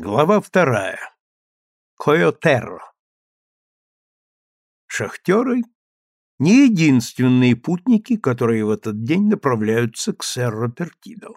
Глава вторая. Койотерро. Шахтеры — не единственные путники, которые в этот день направляются к Серро-Пертидо.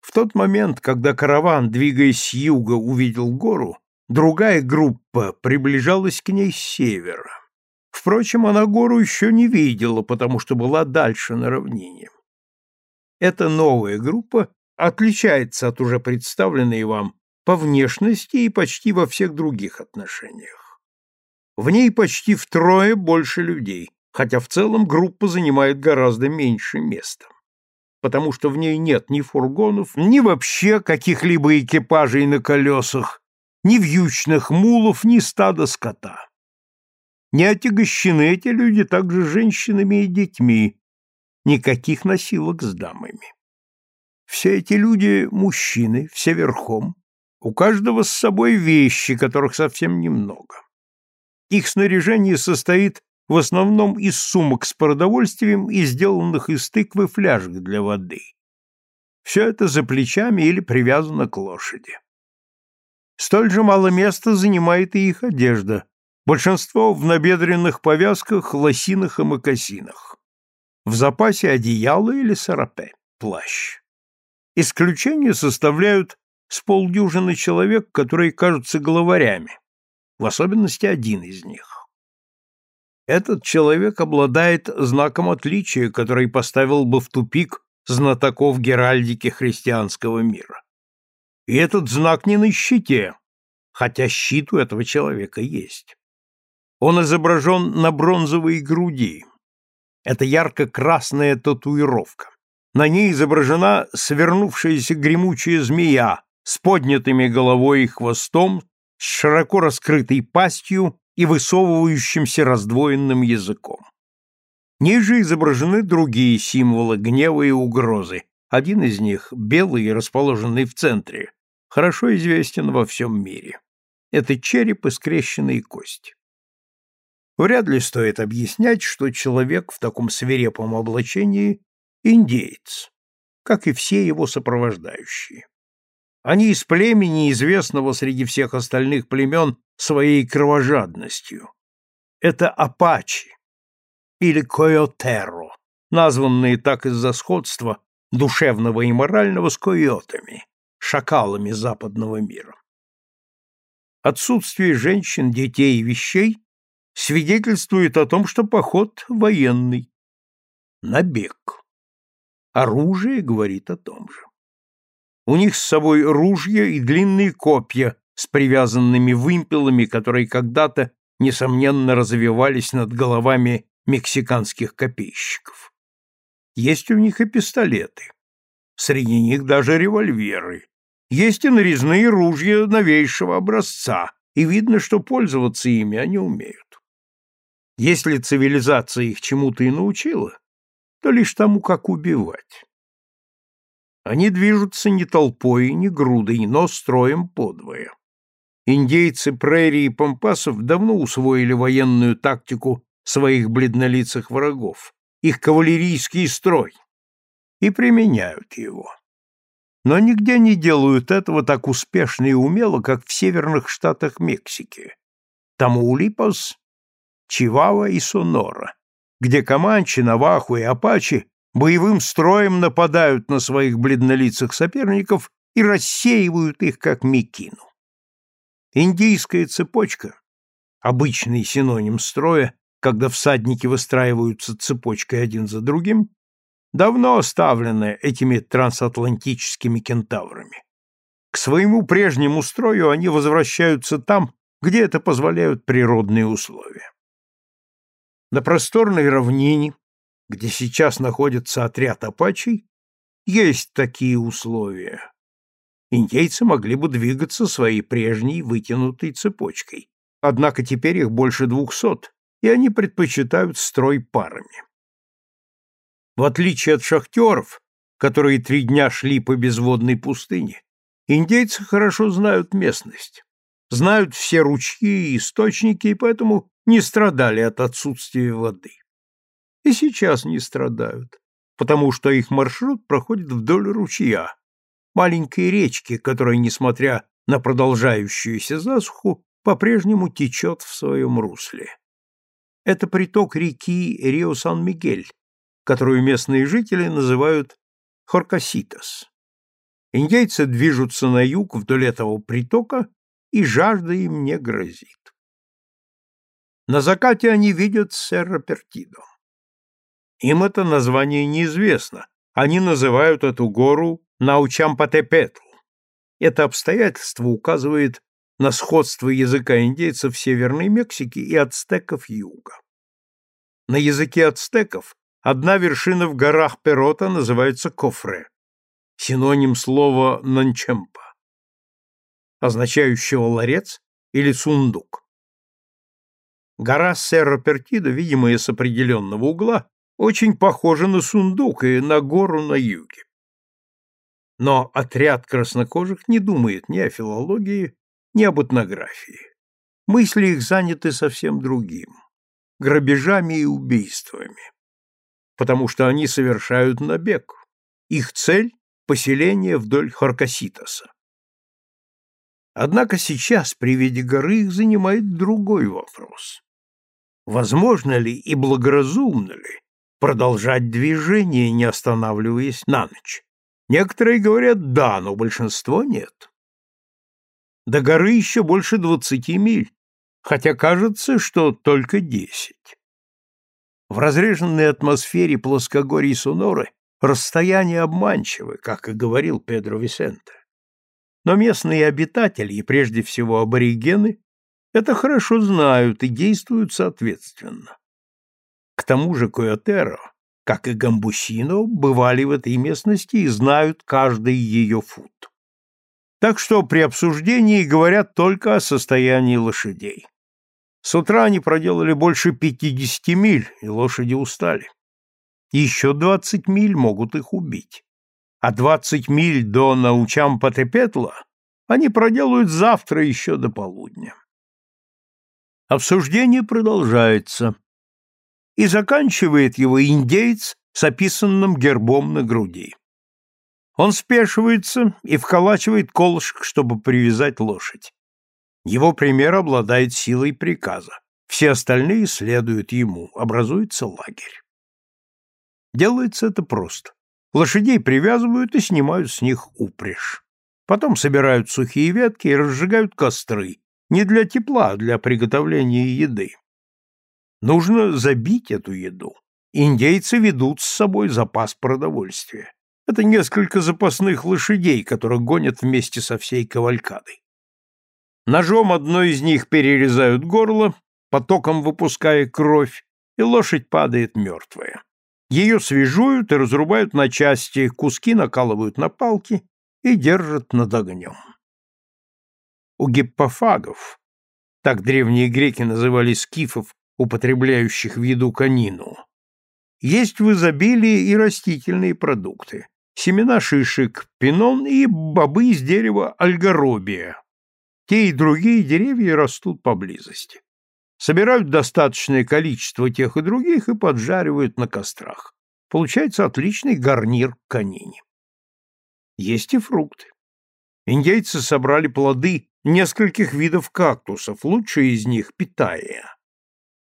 В тот момент, когда караван, двигаясь с юга, увидел гору, другая группа приближалась к ней с севера. Впрочем, она гору еще не видела, потому что была дальше на равнине. Эта новая группа отличается от уже представленной вам по внешности и почти во всех других отношениях. В ней почти втрое больше людей, хотя в целом группа занимает гораздо меньше места, потому что в ней нет ни фургонов, ни вообще каких-либо экипажей на колесах, ни вьючных мулов, ни стада скота. Не отягощены эти люди также женщинами и детьми, никаких носилок с дамами. Все эти люди – мужчины, все верхом, у каждого с собой вещи, которых совсем немного. Их снаряжение состоит в основном из сумок с продовольствием и сделанных из тыквы фляжек для воды. Все это за плечами или привязано к лошади. Столь же мало места занимает и их одежда, большинство в набедренных повязках, лосинах и мокасинах. В запасе одеяло или сарапе, плащ. Исключение составляют с полдюжины человек, которые кажутся главарями, в особенности один из них. Этот человек обладает знаком отличия, который поставил бы в тупик знатоков геральдики христианского мира. И этот знак не на щите, хотя щит у этого человека есть. Он изображен на бронзовой груди. Это ярко-красная татуировка. На ней изображена свернувшаяся гремучая змея с поднятыми головой и хвостом, с широко раскрытой пастью и высовывающимся раздвоенным языком. Ниже изображены другие символы гнева и угрозы. Один из них, белый расположенный в центре, хорошо известен во всем мире. Это череп и скрещенные кости. Вряд ли стоит объяснять, что человек в таком свирепом облачении – индеец, как и все его сопровождающие. Они из племени, известного среди всех остальных племен своей кровожадностью. Это апачи или койотеро, названные так из-за сходства душевного и морального с койотами, шакалами западного мира. Отсутствие женщин, детей и вещей свидетельствует о том, что поход военный. Набег. Оружие говорит о том же. У них с собой ружья и длинные копья с привязанными вымпелами, которые когда-то, несомненно, развивались над головами мексиканских копейщиков. Есть у них и пистолеты. Среди них даже револьверы. Есть и нарезные ружья новейшего образца, и видно, что пользоваться ими они умеют. Если цивилизация их чему-то и научила, то лишь тому, как убивать. Они движутся не толпой, не грудой, но строем подвое. Индейцы прерии и пампасов давно усвоили военную тактику своих бледнолицых врагов, их кавалерийский строй, и применяют его. Но нигде не делают этого так успешно и умело, как в северных штатах Мексики. Тамаулипас, Чивава и Сонора, где команчи, наваху и апачи боевым строем нападают на своих бледнолицых соперников и рассеивают их, как мекину. Индийская цепочка — обычный синоним строя, когда всадники выстраиваются цепочкой один за другим, давно оставленная этими трансатлантическими кентаврами. К своему прежнему строю они возвращаются там, где это позволяют природные условия. На просторной равнине, где сейчас находится отряд апачей, есть такие условия. Индейцы могли бы двигаться своей прежней вытянутой цепочкой, однако теперь их больше двухсот, и они предпочитают строй парами. В отличие от шахтеров, которые три дня шли по безводной пустыне, индейцы хорошо знают местность, знают все ручьи и источники, и поэтому не страдали от отсутствия воды и сейчас не страдают, потому что их маршрут проходит вдоль ручья, маленькой речки, которая, несмотря на продолжающуюся засуху по-прежнему течет в своем русле. Это приток реки Рио-Сан-Мигель, которую местные жители называют Хоркаситас. Индейцы движутся на юг вдоль этого притока, и жажда им не грозит. На закате они видят Серра Пертидо. Им это название неизвестно. Они называют эту гору Научампатепетл. Это обстоятельство указывает на сходство языка индейцев Северной Мексики и ацтеков юга. На языке ацтеков одна вершина в горах Перота называется Кофре, синоним слова «нанчемпа», означающего ларец или сундук. Гора Серра-Пертида, видимая с определенного угла, очень похожа на сундук и на гору на юге. Но отряд краснокожих не думает ни о филологии, ни об этнографии. Мысли их заняты совсем другим – грабежами и убийствами. Потому что они совершают набег. Их цель – поселение вдоль Хоркаситоса. Однако сейчас при виде горы их занимает другой вопрос. Возможно ли и благоразумно ли продолжать движение, не останавливаясь на ночь? Некоторые говорят «да», но большинство нет. До горы еще больше двадцати миль, хотя кажется, что только десять. В разреженной атмосфере плоскогорий Соноры расстояние обманчивы, как и говорил Педро Висенте. Но местные обитатели, и прежде всего аборигены, это хорошо знают и действуют соответственно. К тому же Койотеро, как и Гамбусино, бывали в этой местности и знают каждый ее фут. Так что при обсуждении говорят только о состоянии лошадей. С утра они проделали больше 50 миль, и лошади устали. Еще 20 миль могут их убить. А 20 миль до Научам-Патепетла они проделают завтра еще до полудня. Обсуждение продолжается. И заканчивает его индейец с описанным гербом на груди. Он спешивается и вколачивает колышек, чтобы привязать лошадь. Его пример обладает силой приказа. Все остальные следуют ему, образуется лагерь. Делается это просто. Лошадей привязывают и снимают с них упряжь. Потом собирают сухие ветки и разжигают костры, не для тепла, а для приготовления еды. Нужно забить эту еду. Индейцы ведут с собой запас продовольствия. Это несколько запасных лошадей, которых гонят вместе со всей кавалькадой. Ножом одной из них перерезают горло, потоком выпуская кровь, и лошадь падает мертвая. Ее свежуют и разрубают на части, куски накалывают на палки и держат над огнем. У гиппофагов, так древние греки называли скифов, употребляющих в еду конину, есть в изобилии и растительные продукты семена шишек, пинон и бобы из дерева альгаробия. Те и другие деревья растут поблизости. Собирают достаточное количество тех и других и поджаривают на кострах. Получается отличный гарнир к конине. Есть и фрукты. Индейцы собрали плоды нескольких видов кактусов, лучшие из них – питая.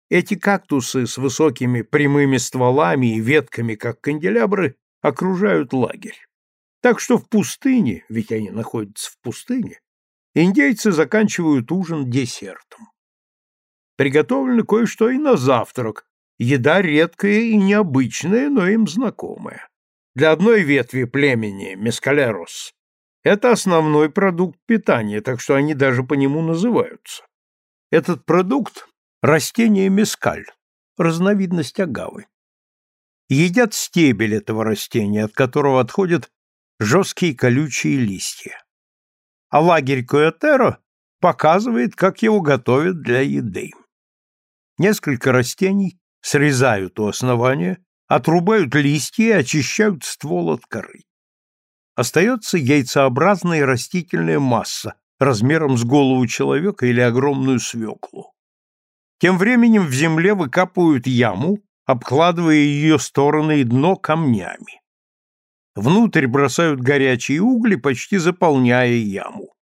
Эти кактусы с высокими прямыми стволами и ветками, как канделябры, окружают лагерь. Так что в пустыне, ведь они находятся в пустыне, индейцы заканчивают ужин десертом. Приготовлено кое-что и на завтрак, еда редкая и необычная, но им знакомая. Для одной ветви племени, мескалерос, это основной продукт питания, так что они даже по нему называются. Этот продукт – растение мескаль, разновидность агавы едят стебель этого растения, от которого отходят жесткие колючие листья. А лагерь Куэтеро показывает, как его готовят для еды. Несколько растений срезают у основания, отрубают листья и очищают ствол от коры. Остается яйцеобразная растительная масса размером с голову человека или огромную свеклу. Тем временем в земле выкапывают яму обкладывая ее стороны и дно камнями. Внутрь бросают горячие угли, почти заполняя яму.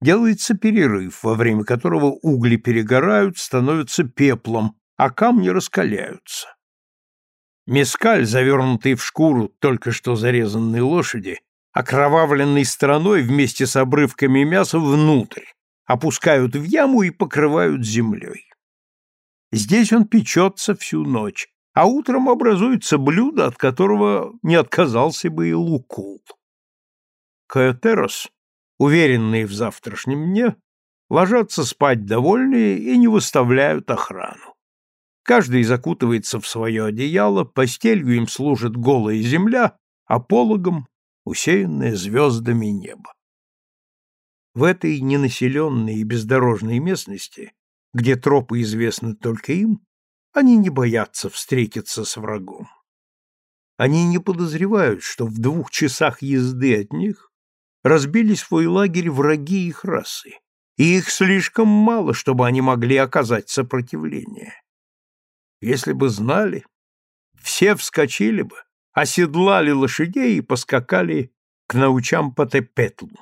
делается перерыв, во время которого угли перегорают, становятся пеплом, а камни раскаляются. Мескаль, завернутый в шкуру только что зарезанной лошади, окровавленной стороной вместе с обрывками мяса внутрь, опускают в яму и покрывают землей. Здесь он печется всю ночь, а утром образуется блюдо, от которого не отказался бы и Лукул. Каэтерос, уверенные в завтрашнем дне, ложатся спать довольные и не выставляют охрану. Каждый закутывается в свое одеяло, постелью им служит голая земля, а пологом — усеянное звездами небо. В этой ненаселенной и бездорожной местности, где тропы известны только им, они не боятся встретиться с врагом. Они не подозревают, что в двух часах езды от них разбили свой лагерь враги их расы, и их слишком мало, чтобы они могли оказать сопротивление. Если бы знали, все вскочили бы, оседлали лошадей и поскакали к научам Патепетлу.